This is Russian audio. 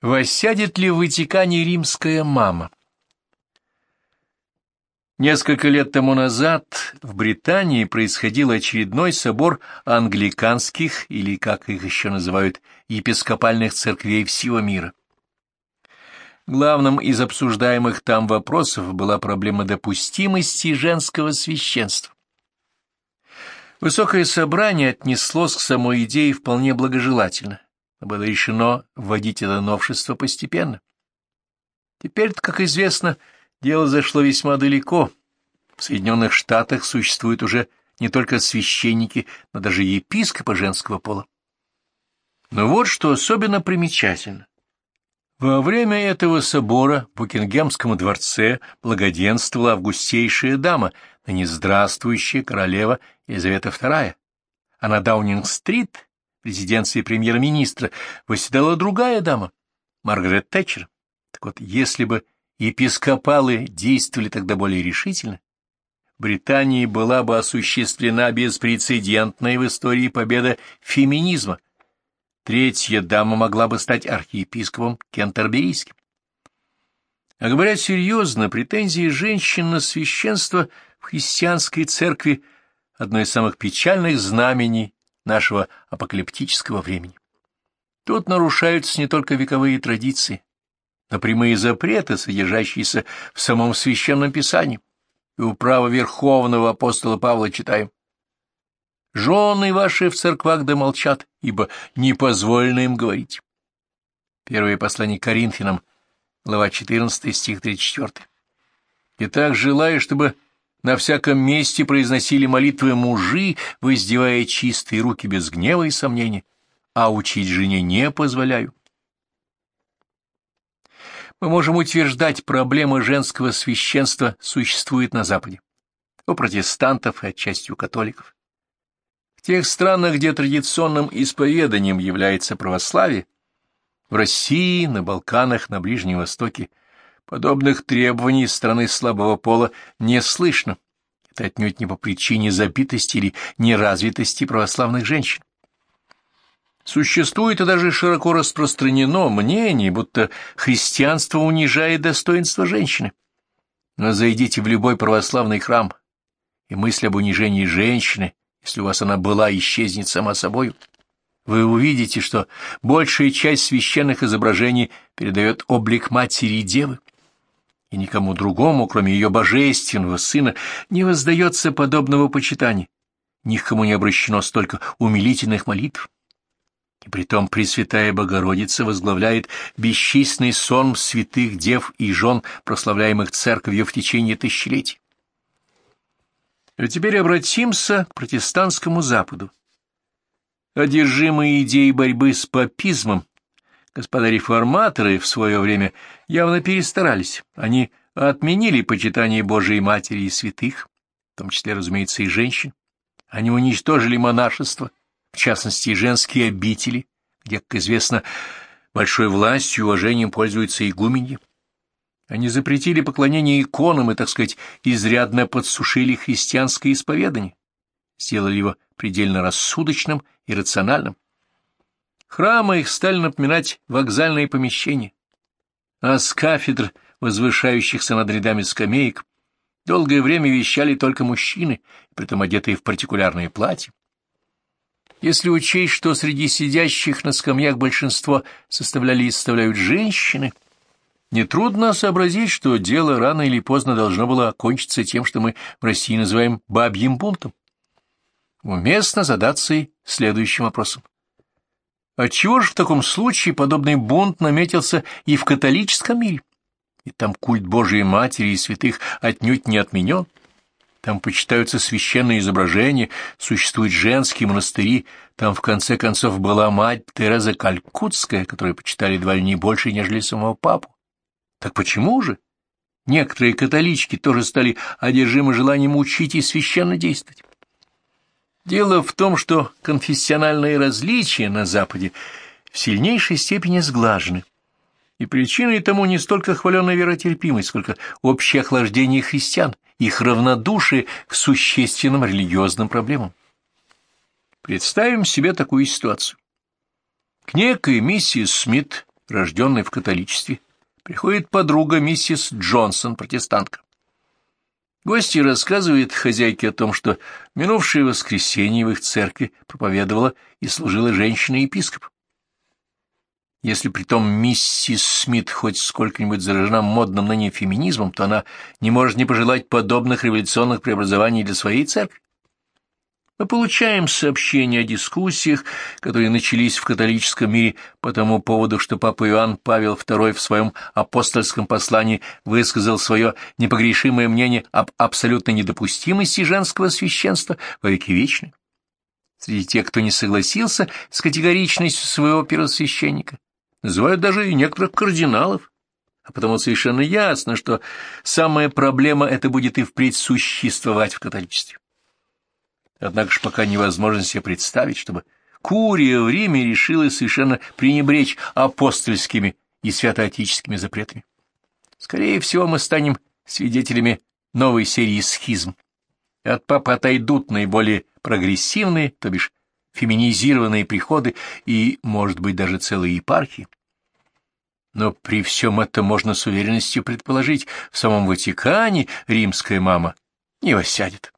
Воссядет ли в Ватикане римская мама? Несколько лет тому назад в Британии происходил очередной собор англиканских, или, как их еще называют, епископальных церквей всего мира. Главным из обсуждаемых там вопросов была проблема допустимости женского священства. Высокое собрание отнеслось к самой идее вполне благожелательно было решено вводить это новшество постепенно. теперь как известно, дело зашло весьма далеко. В Соединенных Штатах существуют уже не только священники, но даже епископы женского пола. Но вот что особенно примечательно. Во время этого собора в Букингемском дворце благоденствовала августейшая дама, ныне здравствующая королева Елизавета II. А на Даунинг-стрит резиденции премьер-министра восседала другая дама, Маргарет Тэтчер. Так вот, если бы епископалы действовали тогда более решительно, Британии была бы осуществлена беспрецедентная в истории победа феминизма. Третья дама могла бы стать архиепископом Кентерберийским. А говоря серьезно, претензии женщин на священство в христианской церкви – одно из самых печальных знамений нашего апокалиптического времени. Тут нарушаются не только вековые традиции, но прямые запреты, содержащиеся в самом Священном Писании. И у права Верховного апостола Павла читаем. «Жены ваши в церквах да молчат, ибо не позволено им говорить». Первое послание Коринфянам, глава 14, стих 34. Итак, желаю, чтобы на всяком месте произносили молитвы мужи, воздевая чистые руки без гнева и сомнений, а учить жене не позволяю. Мы можем утверждать, проблема женского священства существует на Западе, у протестантов и отчасти у католиков. В тех странах, где традиционным исповеданием является православие, в России, на Балканах, на Ближнем Востоке, Подобных требований страны слабого пола не слышно. Это отнюдь не по причине забитости или неразвитости православных женщин. Существует и даже широко распространено мнение, будто христианство унижает достоинство женщины. Но зайдите в любой православный храм, и мысль об унижении женщины, если у вас она была, исчезнет сама собою. Вы увидите, что большая часть священных изображений передает облик матери и девы и никому другому, кроме ее божественного сына, не воздается подобного почитания, ни к кому не обращено столько умилительных молитв. И притом Пресвятая Богородица возглавляет бесчисленный сон святых дев и жен, прославляемых церковью в течение тысячелетий. А теперь обратимся к протестантскому Западу. Одержимые идеей борьбы с папизмом, Господа реформаторы в свое время явно перестарались. Они отменили почитание Божией Матери и святых, в том числе, разумеется, и женщин. Они уничтожили монашество, в частности, женские обители, где, как известно, большой властью и уважением пользуются игуменьи. Они запретили поклонение иконам и, так сказать, изрядно подсушили христианское исповедание, сделали его предельно рассудочным и рациональным. Храмы их стали напоминать вокзальные помещения, а с кафедр, возвышающихся над рядами скамеек, долгое время вещали только мужчины, притом одетые в партикулярные платья. Если учесть, что среди сидящих на скамьях большинство составляли и составляют женщины, нетрудно сообразить, что дело рано или поздно должно было окончиться тем, что мы в России называем «бабьим бунтом». Уместно задаться и следующим вопросом. Отчего же в таком случае подобный бунт наметился и в католическом мире? И там культ Божией Матери и святых отнюдь не отменен. Там почитаются священные изображения, существуют женские монастыри, там в конце концов была мать Тереза Калькутская, которую почитали едва ли не больше, нежели самого папу. Так почему же? Некоторые католички тоже стали одержимы желанием учить и священно действовать. Дело в том, что конфессиональные различия на Западе в сильнейшей степени сглажены, и причиной тому не столько хваленная веротерпимость, сколько общее охлаждение христиан, их равнодушие к существенным религиозным проблемам. Представим себе такую ситуацию. К некой миссис Смит рожденный в католичестве, приходит подруга миссис Джонсон, протестантка. Гости рассказывают хозяйке о том, что минувшее воскресенье в их церкви проповедовала и служила женщина-епископ. Если притом миссис Смит хоть сколько-нибудь заражена модным ныне феминизмом, то она не может не пожелать подобных революционных преобразований для своей церкви. Мы получаем сообщения о дискуссиях, которые начались в католическом мире по тому поводу, что папа Иоанн Павел II в своем апостольском послании высказал свое непогрешимое мнение об абсолютной недопустимости женского священства во веки вечные. Среди тех, кто не согласился с категоричностью своего первосвященника, называют даже и некоторых кардиналов, а потому совершенно ясно, что самая проблема это будет и впредь существовать в католичестве. Однако ж пока невозможно себе представить, чтобы Курия в Риме решила совершенно пренебречь апостольскими и святоотеческими запретами. Скорее всего, мы станем свидетелями новой серии схизм. От папы отойдут наиболее прогрессивные, то бишь феминизированные приходы и, может быть, даже целые епархии. Но при всем этом можно с уверенностью предположить, в самом Ватикане римская мама не воссядет.